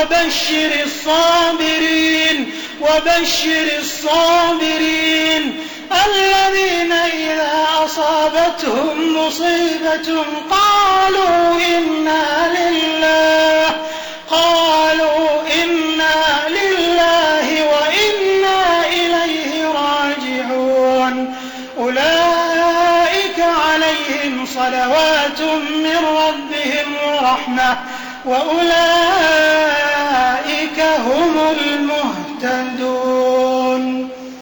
وبشر الصابرين وبشر الصابرين الذين إذا أصابتهم مصيبة قالوا إنا لله قالوا إنا لله وإنا إليه راجعون. أولئك عليهم صلوات من ربهم ورحمة وأولئك هم المهتدون